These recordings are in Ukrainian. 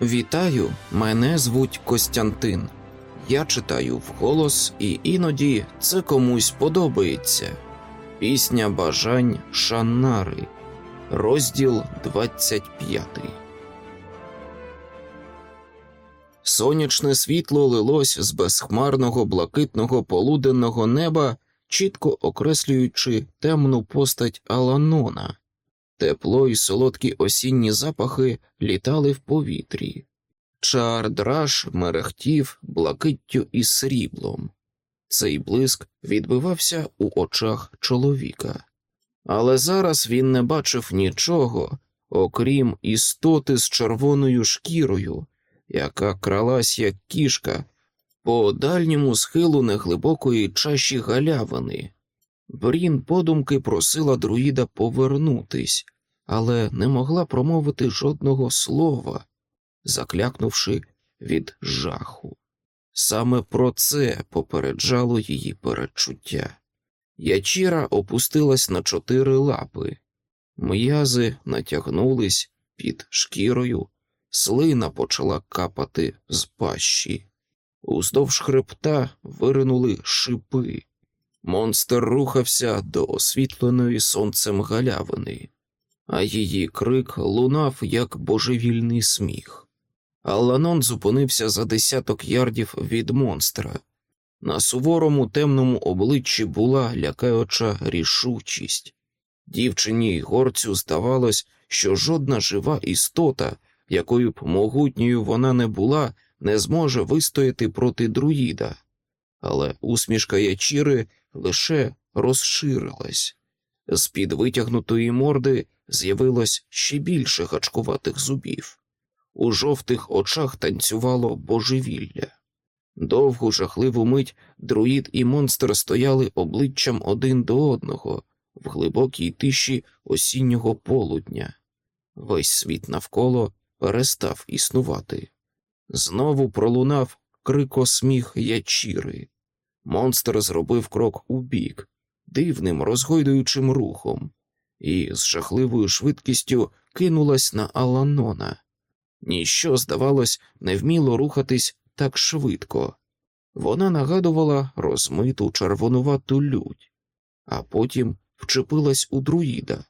Вітаю, мене звуть Костянтин. Я читаю вголос, і іноді це комусь подобається. Пісня бажань Шаннари, розділ 25. Сонячне світло лилось з безхмарного блакитного полуденного неба, чітко окреслюючи темну постать Аланона. Тепло і солодкі осінні запахи літали в повітрі. Чардраш мерехтів блакиттю і сріблом. Цей блиск відбивався у очах чоловіка. Але зараз він не бачив нічого, окрім істоти з червоною шкірою, яка кралась як кішка по дальньому схилу неглибокої чаші галявини. Брін подумки просила друїда повернутись, але не могла промовити жодного слова, заклякнувши від жаху. Саме про це попереджало її передчуття. Ячіра опустилась на чотири лапи, м'язи натягнулись під шкірою, слина почала капати з пащі. Уздовж хребта виринули шипи. Монстр рухався до освітленої сонцем галявини, а її крик лунав, як божевільний сміх. Алланон зупинився за десяток ярдів від монстра. На суворому темному обличчі була лякаюча рішучість. Дівчині й горцю здавалось, що жодна жива істота, якою б могутньою вона не була, не зможе вистояти проти друїда. Але усмішка ячіри лише розширилась. З під витягнутої морди з'явилось ще більше гачкуватих зубів. У жовтих очах танцювало божевілля. Довгу жахливу мить друїд і монстр стояли обличчям один до одного в глибокій тиші осіннього полудня. Весь світ навколо перестав існувати. Знову пролунав крикосміх ячіри. Монстр зробив крок убік, дивним розгойдуючим рухом, і з жахливою швидкістю кинулась на Аланона. Ніщо, здавалось, не вміло рухатись так швидко. Вона нагадувала розмиту червонувату лють, а потім вчепилась у друїда,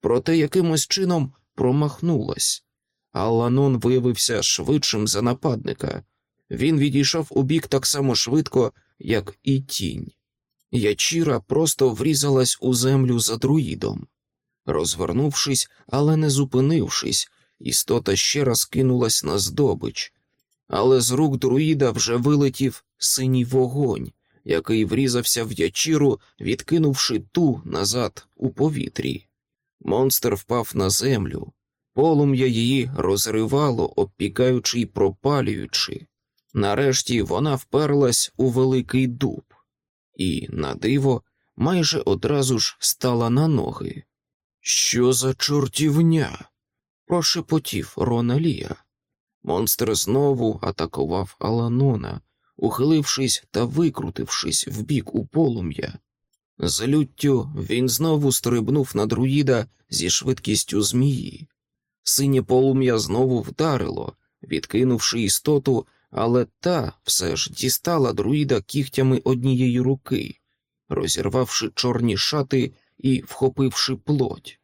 проте якимось чином промахнулась. Алланон виявився швидшим за нападника. Він відійшов у бік так само швидко, як і тінь. Ячіра просто врізалась у землю за друїдом. Розвернувшись, але не зупинившись, істота ще раз кинулась на здобич, але з рук друїда вже вилетів синій вогонь, який врізався в ячіру, відкинувши ту назад у повітрі. Монстр впав на землю, полум'я її розривало, обпікаючи й пропалюючи. Нарешті вона вперлась у великий дуб, і, на диво, майже одразу ж стала на ноги. Що за чортівня? прошепотів Рона Лія. Монстр знову атакував Аланона, ухилившись та викрутившись вбік у полум'я. З люттю він знову стрибнув на друїда зі швидкістю змії. Синє полум'я знову вдарило, відкинувши істоту, але та все ж дістала друїда кігтями однієї руки, розірвавши чорні шати і вхопивши плоть.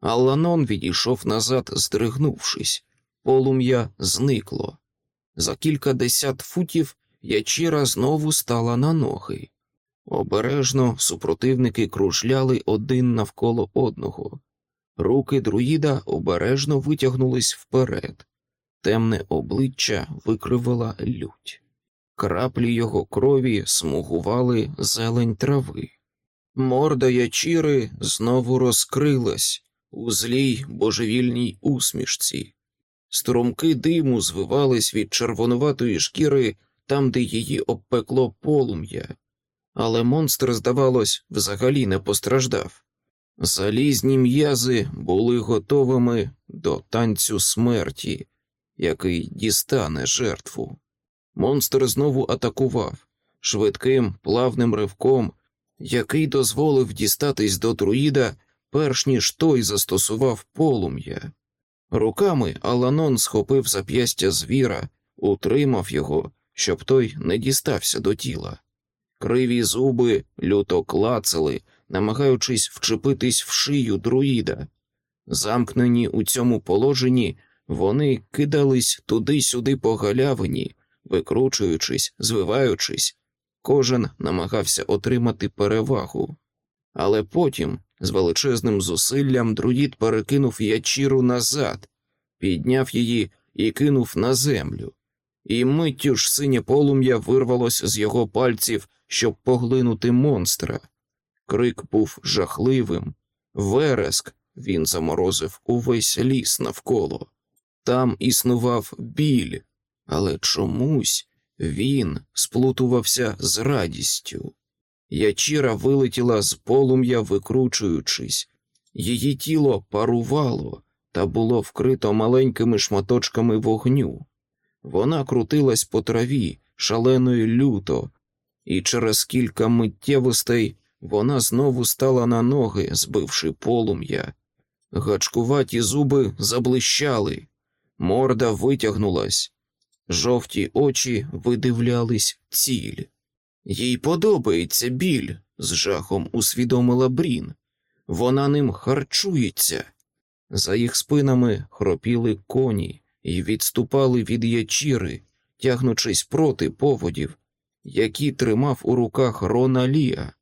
Алланон відійшов назад, здригнувшись, полум'я зникло. За кілька десят футів ячіра знову стала на ноги. Обережно супротивники кружляли один навколо одного. Руки друїда обережно витягнулись вперед, темне обличчя викривила лють. Краплі його крові смугували зелень трави. Морда ячіри знову розкрилась у злій божевільній усмішці. Струмки диму звивались від червонуватої шкіри там, де її обпекло полум'я, але монстр, здавалось, взагалі не постраждав. Залізні м'язи були готовими до танцю смерті, який дістане жертву. Монстр знову атакував швидким плавним ривком, який дозволив дістатись до друїда, перш ніж той застосував полум'я. Руками Аланон схопив зап'ястя звіра, утримав його, щоб той не дістався до тіла. Криві зуби люто клацали, намагаючись вчепитись в шию друїда. Замкнені у цьому положенні, вони кидались туди-сюди по галявині, викручуючись, звиваючись, кожен намагався отримати перевагу. Але потім, з величезним зусиллям, друїд перекинув ячіру назад, підняв її і кинув на землю, і миттю ж синє полум'я вирвалось з його пальців, щоб поглинути монстра. Крик був жахливим, вереск він заморозив увесь ліс навколо. Там існував біль, але чомусь він сплутувався з радістю. Ячіра вилетіла з полум'я, викручуючись, її тіло парувало та було вкрито маленькими шматочками вогню. Вона крутилась по траві шаленою люто, і через кілька миттєвостей вона знову стала на ноги, збивши полум'я. Гачкуваті зуби заблищали, морда витягнулась, жовті очі видивлялись ціль. Їй подобається біль, з жахом усвідомила Брін. Вона ним харчується. За їх спинами хропіли коні і відступали від ячіри, тягнучись проти поводів, які тримав у руках Рона Лія.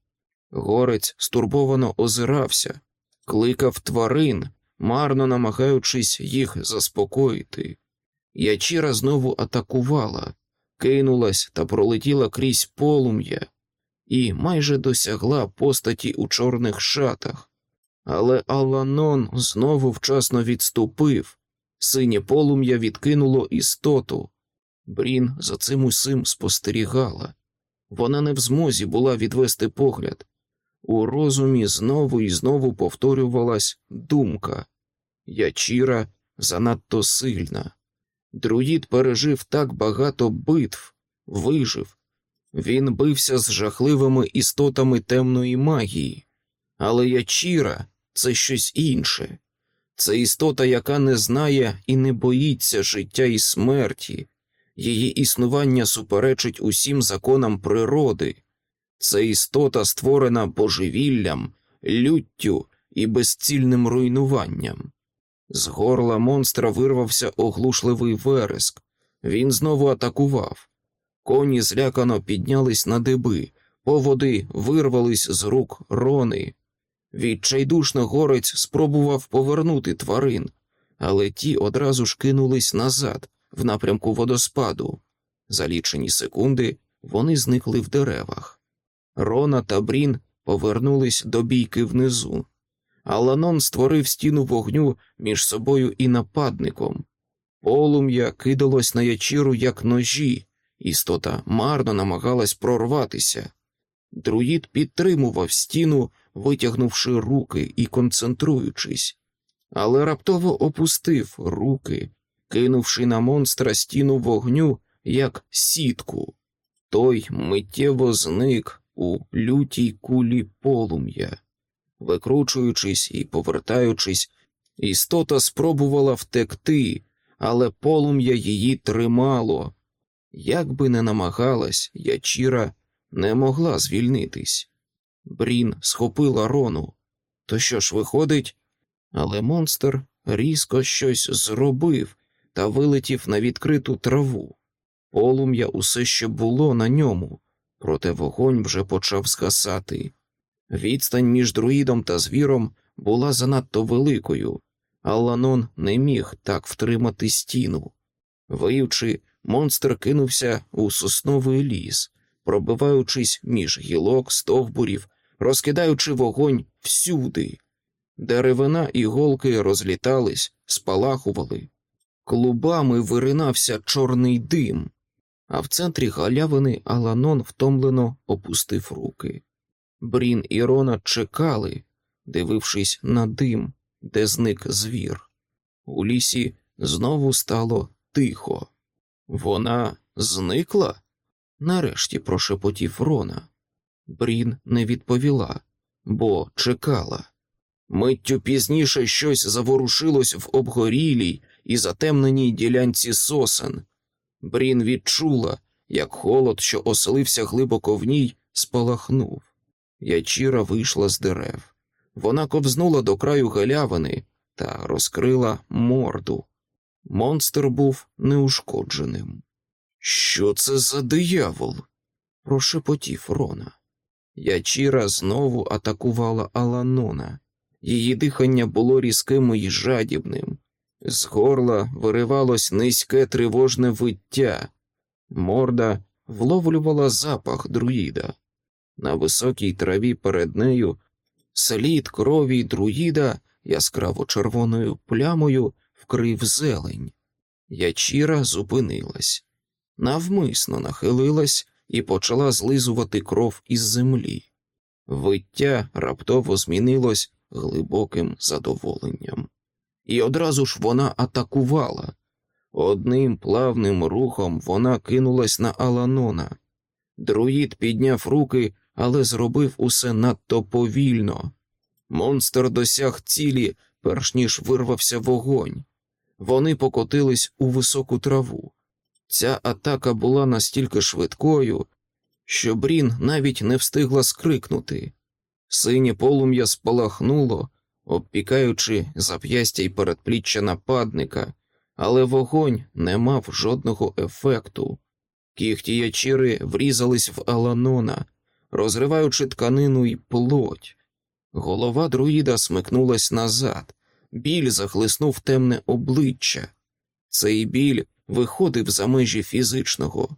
Горець стурбовано озирався, кликав тварин, марно намагаючись їх заспокоїти. Ячіра знову атакувала, кинулась та пролетіла крізь полум'я і майже досягла постаті у чорних шатах. Але Аланон знову вчасно відступив, синє полум'я відкинуло істоту. Брін за цим усім спостерігала. Вона не в змозі була відвести погляд. У розумі знову і знову повторювалась думка Ячіра занадто сильна. Друїд пережив так багато битв, вижив. Він бився з жахливими істотами темної магії, але Ячіра це щось інше. Це істота, яка не знає і не боїться життя і смерті, її існування суперечить усім законам природи. Це істота створена божевіллям, люттю і безцільним руйнуванням. З горла монстра вирвався оглушливий вереск. Він знову атакував. Коні злякано піднялись на деби, поводи вирвались з рук рони. Відчайдушно горець спробував повернути тварин, але ті одразу ж кинулись назад, в напрямку водоспаду. За лічені секунди вони зникли в деревах. Рона та Брін повернулись до бійки внизу. Аланон створив стіну вогню між собою і нападником. Полум'я кидалось на ячіру, як ножі, істота марно намагалась прорватися. Друїд підтримував стіну, витягнувши руки і концентруючись, але раптово опустив руки, кинувши на монстра стіну вогню, як сітку. Той миттєво зник у лютій кулі полум'я. Викручуючись і повертаючись, істота спробувала втекти, але полум'я її тримало. Як би не намагалась, ячіра не могла звільнитись. Брін схопила рону. То що ж виходить? Але монстр різко щось зробив та вилетів на відкриту траву. Полум'я усе ще було на ньому, проте вогонь вже почав згасати. Відстань між друїдом та звіром була занадто великою, а Ланон не міг так втримати стіну. Виючи, монстр кинувся у сосновий ліс, пробиваючись між гілок, стовбурів, розкидаючи вогонь всюди. Деревина і голки розлітались, спалахували. Клубами виринався чорний дим, а в центрі галявини Аланон втомлено опустив руки. Брін і Рона чекали, дивившись на дим, де зник звір. У лісі знову стало тихо. Вона зникла? Нарешті прошепотів Рона. Брін не відповіла, бо чекала. Миттю пізніше щось заворушилось в обгорілій і затемненій ділянці сосен. Брін відчула, як холод, що оселився глибоко в ній, спалахнув. Ячіра вийшла з дерев. Вона ковзнула до краю галявини та розкрила морду. Монстр був неушкодженим. Що це за диявол? прошепотів Рона. Ячіра знову атакувала Аланона. Її дихання було різким і жадібним. З горла виривалось низьке тривожне виття. Морда вловлювала запах друїда. На високій траві перед нею слід крові друїда яскраво червоною плямою вкрив зелень. Ячіра зупинилась, навмисно нахилилась і почала злизувати кров із землі. Виття раптово змінилось глибоким задоволенням. І одразу ж вона атакувала. Одним плавним рухом вона кинулась на Аланона. Друїд підняв руки, але зробив усе надто повільно. Монстр досяг цілі, перш ніж вирвався вогонь. Вони покотились у високу траву. Ця атака була настільки швидкою, що Брін навіть не встигла скрикнути. Синє полум'я спалахнуло, обпікаючи зап'ястя й передпліччя нападника, але вогонь не мав жодного ефекту. Кіхті ячіри врізались в Аланона, розриваючи тканину й плоть. Голова друїда смикнулась назад, біль захлиснув темне обличчя. Цей біль виходив за межі фізичного.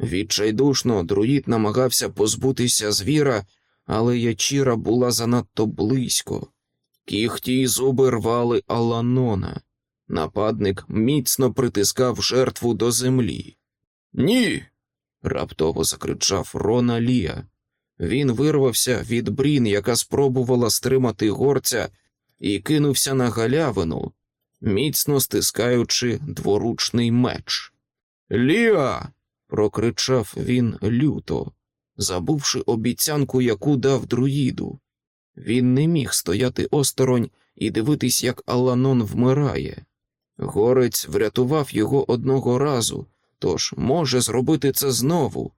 Відчайдушно друїд намагався позбутися звіра, але ячіра була занадто близько. Кіхті й зуби рвали Аланона. Нападник міцно притискав жертву до землі. Ні. раптово закричав Рона Лія. Він вирвався від брін, яка спробувала стримати горця, і кинувся на галявину, міцно стискаючи дворучний меч. Ліа. прокричав він люто, забувши обіцянку, яку дав друїду. Він не міг стояти осторонь і дивитись, як Аланон вмирає. Горець врятував його одного разу, тож може зробити це знову.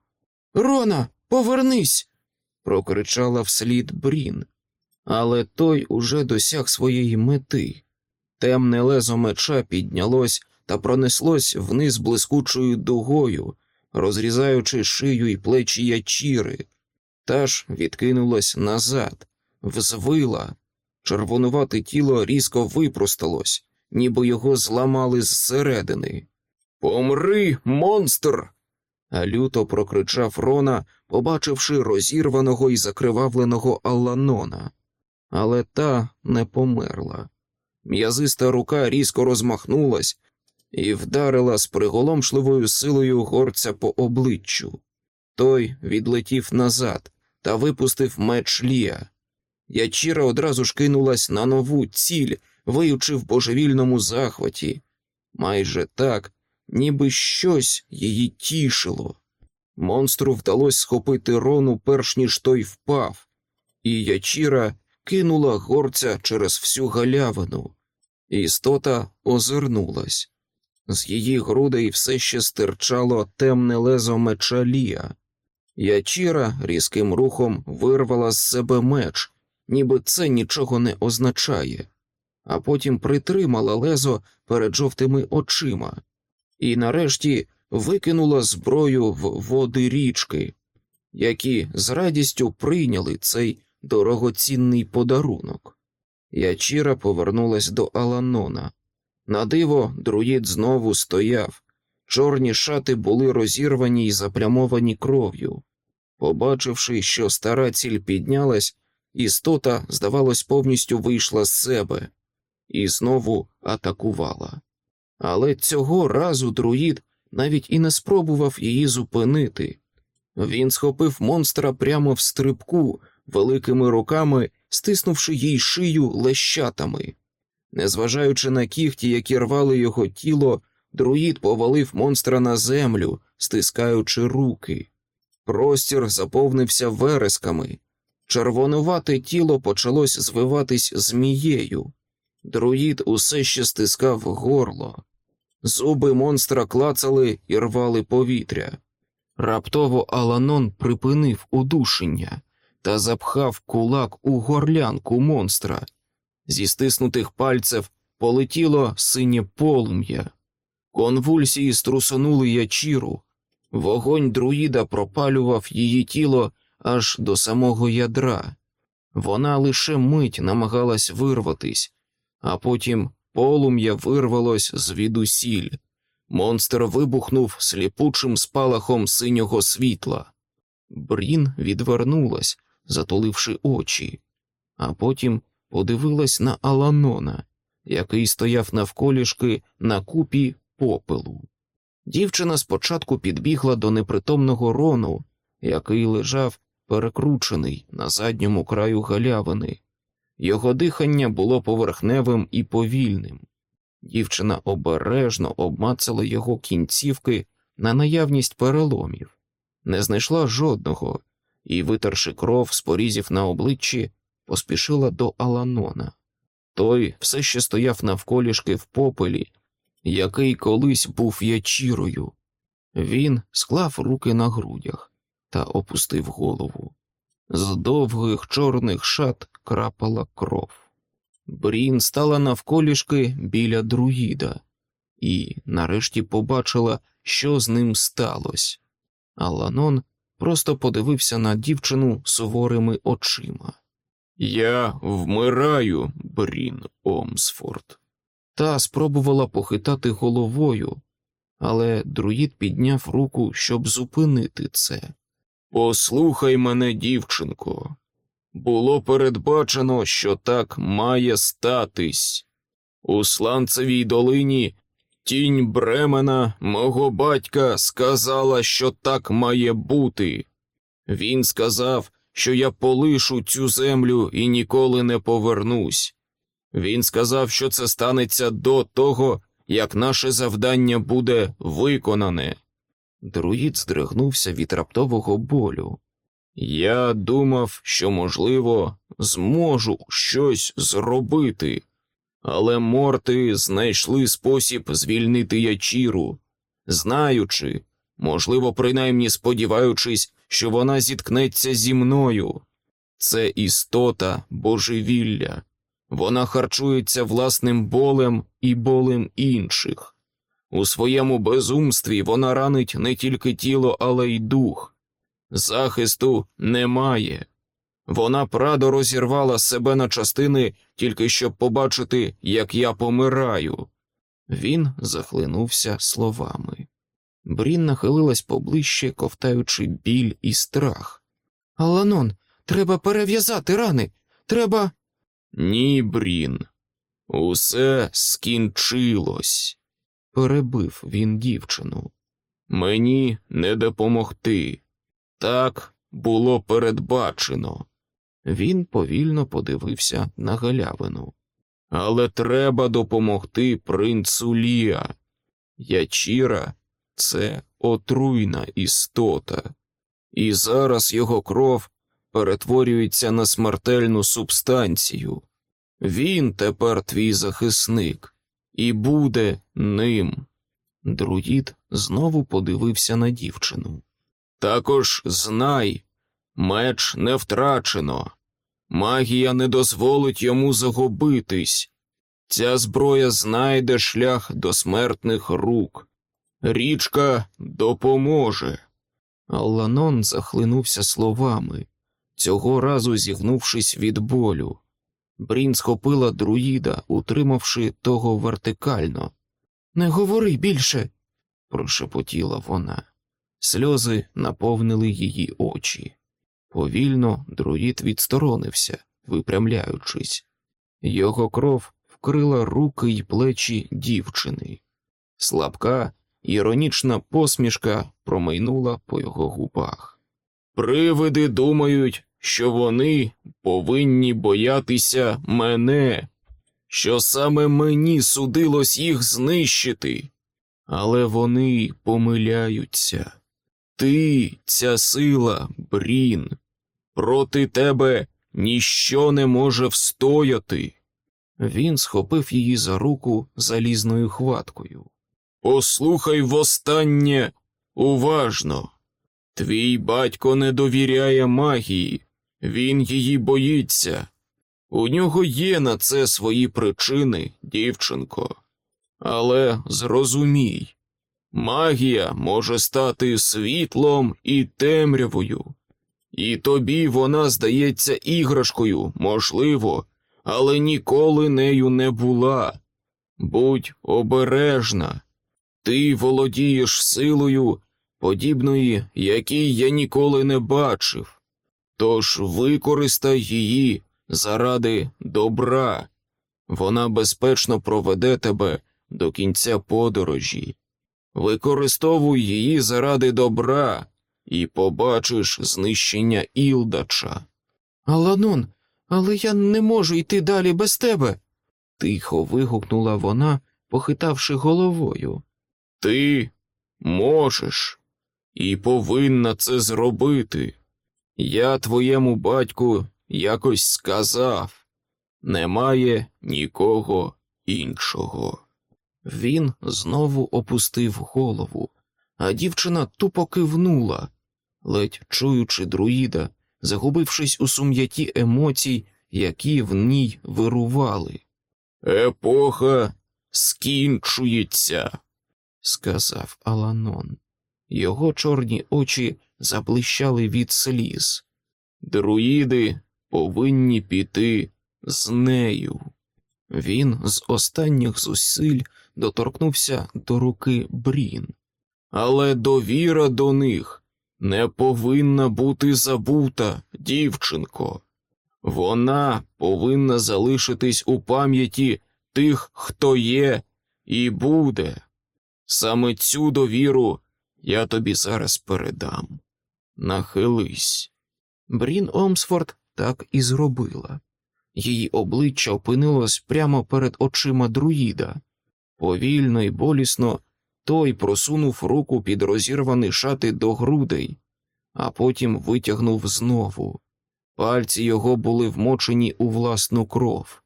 Рона, повернись. прокричала вслід Брін, але той уже досяг своєї мети. Темне лезо меча піднялось та пронеслось вниз блискучою дугою, розрізаючи шию й плечі ячіри, та ж відкинулось назад, взвила. Червонувате тіло різко випросталось, ніби його зламали зсередини. Помри, монстр. Люто прокричав Рона, побачивши розірваного і закривавленого Алланона. Але та не померла. М'язиста рука різко розмахнулась і вдарила з приголомшливою силою горця по обличчю. Той відлетів назад та випустив меч Лія. Ячіра одразу ж кинулась на нову ціль, виючи в божевільному захваті, майже так, ніби щось її тішило. Монстру вдалося схопити рону, перш ніж той впав, і ячіра кинула горця через всю галявину. Істота озирнулась. З її грудей все ще стирчало темне лезо меча Лія. Ячіра різким рухом вирвала з себе меч, ніби це нічого не означає, а потім притримала лезо перед жовтими очима і нарешті викинула зброю в води річки, які з радістю прийняли цей дорогоцінний подарунок. Ячіра повернулась до Аланона. На диво, друїд знову стояв. Чорні шати були розірвані й заплямовані кров'ю. Побачивши, що стара ціль піднялась, істота, здавалось, повністю вийшла з себе і знову атакувала. Але цього разу друїд навіть і не спробував її зупинити. Він схопив монстра прямо в стрибку, великими руками, стиснувши їй шию лещатами. Незважаючи на кіхті, які рвали його тіло, друїд повалив монстра на землю, стискаючи руки. Простір заповнився вересками. Червонувате тіло почалось звиватись змією. Друїд усе ще стискав горло. Зуби монстра клацали і рвали повітря. Раптово Аланон припинив удушення та запхав кулак у горлянку монстра. Зі стиснутих пальців полетіло синє полум'я. Конвульсії струсонули ячіру. Вогонь друїда пропалював її тіло аж до самого ядра. Вона лише мить намагалась вирватись, а потім полум'я вирвалось звідусіль. Монстр вибухнув сліпучим спалахом синього світла. Брін відвернулась, затуливши очі, а потім подивилась на Аланона, який стояв навколішки на купі попелу. Дівчина спочатку підбігла до непритомного рону, який лежав перекручений на задньому краю галявини. Його дихання було поверхневим і повільним. Дівчина обережно обмацала його кінцівки на наявність переломів, не знайшла жодного і, витерши кров з порізів на обличчі, поспішила до Аланона. Той все ще стояв навколішки в попелі, який колись був ячірою. Він склав руки на грудях та опустив голову. З довгих чорних шат крапала кров. Брін стала навколішки біля друїда і нарешті побачила, що з ним сталося. Аланон просто подивився на дівчину суворими очима. Я вмираю, Брін Омсфорд. Та спробувала похитати головою, але друїд підняв руку, щоб зупинити це. Послухай мене, дівчинко. Було передбачено, що так має статись. У Сланцевій долині тінь Бремена, мого батька, сказала, що так має бути. Він сказав, що я полишу цю землю і ніколи не повернусь. Він сказав, що це станеться до того, як наше завдання буде виконане. Друїд здригнувся від раптового болю. Я думав, що, можливо, зможу щось зробити, але морти знайшли спосіб звільнити ячіру, знаючи, можливо, принаймні сподіваючись, що вона зіткнеться зі мною. Це істота божевілля, вона харчується власним болем і болем інших. У своєму безумстві вона ранить не тільки тіло, але й дух. Захисту немає. Вона прадо розірвала себе на частини, тільки щоб побачити, як я помираю. Він захлинувся словами. Брін нахилилась поближче, ковтаючи біль і страх. Аланон, треба перев'язати рани. Треба. Ні, Брін. Усе скінчилось, перебив він дівчину. Мені не допомогти. Так було передбачено. Він повільно подивився на галявину. Але треба допомогти принцу Ліа. Ячіра це отруйна істота, і зараз його кров перетворюється на смертельну субстанцію. Він тепер твій захисник і буде ним. Друїд знову подивився на дівчину. Також знай, меч не втрачено, магія не дозволить йому загубитись. Ця зброя знайде шлях до смертних рук. Річка допоможе. Алланон захлинувся словами, цього разу зігнувшись від болю. Брін схопила друїда, утримавши того вертикально. Не говори більше, прошепотіла вона. Сльози наповнили її очі. Повільно друїд відсторонився, випрямляючись. Його кров вкрила руки й плечі дівчини. Слабка, іронічна посмішка промайнула по його губах. Привиди думають, що вони повинні боятися мене, що саме мені судилось їх знищити, але вони помиляються. Ти, ця сила, Брін, Проти тебе ніщо не може встояти. Він схопив її за руку залізною хваткою. Послухай востаннє уважно. Твій батько не довіряє магії, він її боїться. У нього є на це свої причини, дівчинко. Але зрозумій, магія може стати світлом і темрявою, і тобі вона здається іграшкою, можливо, але ніколи нею не була. Будь обережна, ти володієш силою, подібної, якій я ніколи не бачив. Тож використай її заради добра. Вона безпечно проведе тебе до кінця подорожі. Використовуй її заради добра і побачиш знищення Ілдача. Аланон, але я не можу йти далі без тебе. тихо вигукнула вона, похитавши головою. Ти можеш і повинна це зробити. Я твоєму батьку якось сказав немає нікого іншого. Він знову опустив голову, а дівчина тупо кивнула, ледь чуючи друїда, загубившись у сум'яті емоцій, які в ній вирували. Епоха скінчується, сказав Аланон. Його чорні очі заблищали від сліз. Друїди повинні піти з нею. Він з останніх зусиль доторкнувся до руки Брін. Але довіра до них не повинна бути забута, дівчинко. Вона повинна залишитись у пам'яті тих, хто є і буде. Саме цю довіру я тобі зараз передам. Нахились. Брін Омсфорд так і зробила. Її обличчя опинилось прямо перед очима друїда. Повільно і болісно той просунув руку під розірвані шати до грудей, а потім витягнув знову. Пальці його були вмочені у власну кров.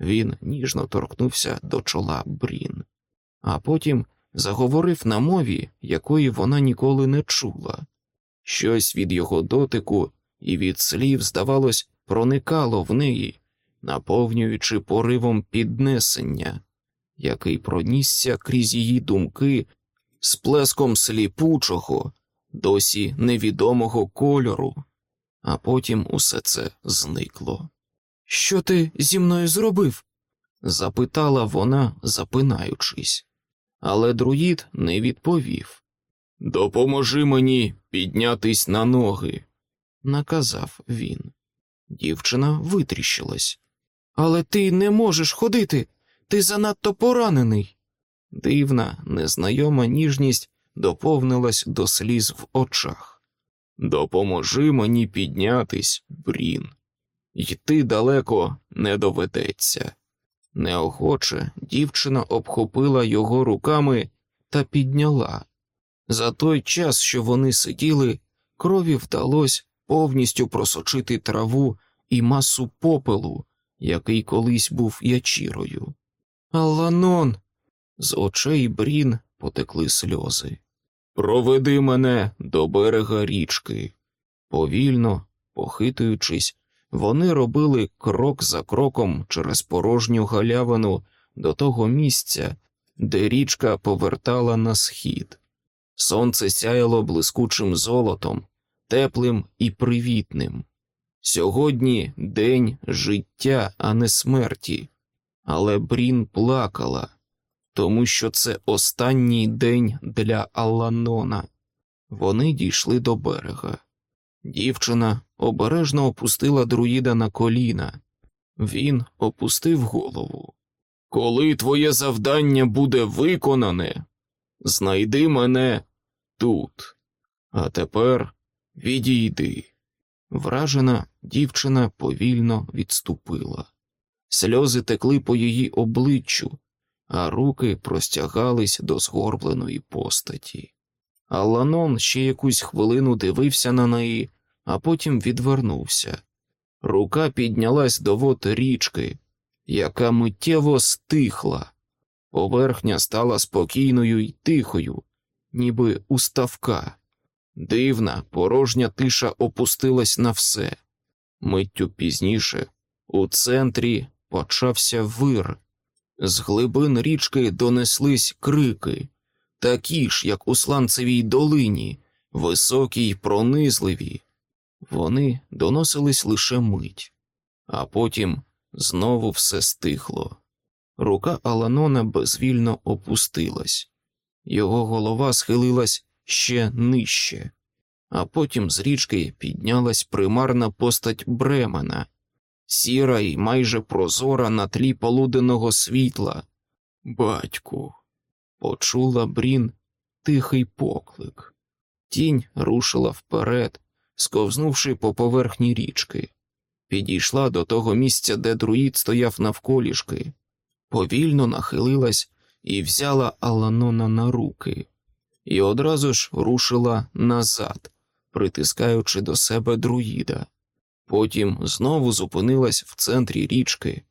Він ніжно торкнувся до чола Брін, а потім заговорив на мові, якої вона ніколи не чула. Щось від його дотику і від слів, здавалось, проникало в неї, наповнюючи поривом піднесення, який пронісся крізь її думки з плеском сліпучого, досі невідомого кольору, а потім усе це зникло. Що ти зі мною зробив? запитала вона, запинаючись, але друїд не відповів. Допоможи мені піднятись на ноги, наказав він. Дівчина витріщилась. Але ти не можеш ходити, ти занадто поранений. Дивна, незнайома ніжність доповнилась до сліз в очах. Допоможи мені піднятись, Брін. Йти далеко не доведеться. Неохоче дівчина обхопила його руками та підняла. За той час, що вони сиділи, крові вдалося повністю просочити траву і масу попелу, який колись був ячірою. Аланон. З очей Брін потекли сльози. Проведи мене до берега річки. Повільно, похитуючись, вони робили крок за кроком через порожню галявину до того місця, де річка повертала на схід. Сонце сяяло блискучим золотом, теплим і привітним. Сьогодні день життя, а не смерті, але Брін плакала, тому що це останній день для Алланона. Вони дійшли до берега. Дівчина обережно опустила друїда на коліна. Він опустив голову. Коли твоє завдання буде виконане, знайди мене тут. А тепер відійди. Вражена дівчина повільно відступила. Сльози текли по її обличчю, а руки простягались до згорбленої постаті. Аланон ще якусь хвилину дивився на неї, а потім відвернувся. Рука піднялась до вод річки, яка миттєво стихла. Поверхня стала спокійною й тихою, ніби у ставка. Дивна, порожня тиша опустилась на все. Миттю пізніше у центрі почався вир. З глибин річки донеслись крики, такі ж, як у сланцевій долині, високі й пронизливі. Вони доносились лише мить, а потім знову все стихло. Рука Аланона безвільно опустилась, його голова схилилась ще нижче, а потім з річки піднялась примарна постать Бремена, сіра й майже прозора на тлі полуденного світла. Батьку, почула Брін тихий поклик. Тінь рушила вперед, сковзнувши по поверхні річки, підійшла до того місця, де друїд стояв навколішки, повільно нахилилась і взяла Аланона на руки, і одразу ж рушила назад, притискаючи до себе друїда. Потім знову зупинилась в центрі річки,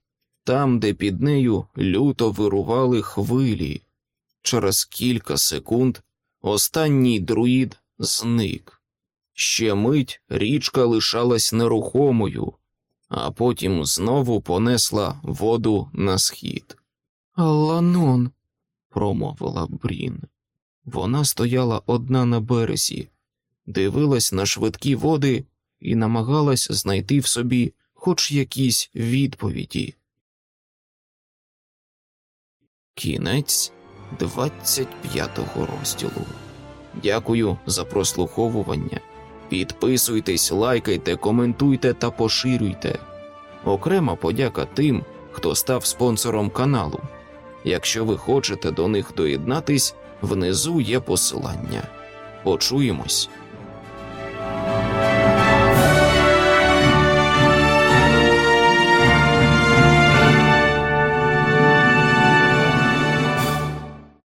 там, де під нею люто вирували хвилі. Через кілька секунд останній друїд зник. Ще мить річка лишалась нерухомою, а потім знову понесла воду на схід. Аланон, промовила Брін. Вона стояла одна на березі, дивилась на швидкі води і намагалась знайти в собі хоч якісь відповіді. Кінець 25-го розділу. Дякую за прослуховування. Підписуйтесь, лайкайте, коментуйте та поширюйте. Окрема подяка тим, хто став спонсором каналу. Якщо ви хочете до них доєднатись, внизу є посилання. Почуємось.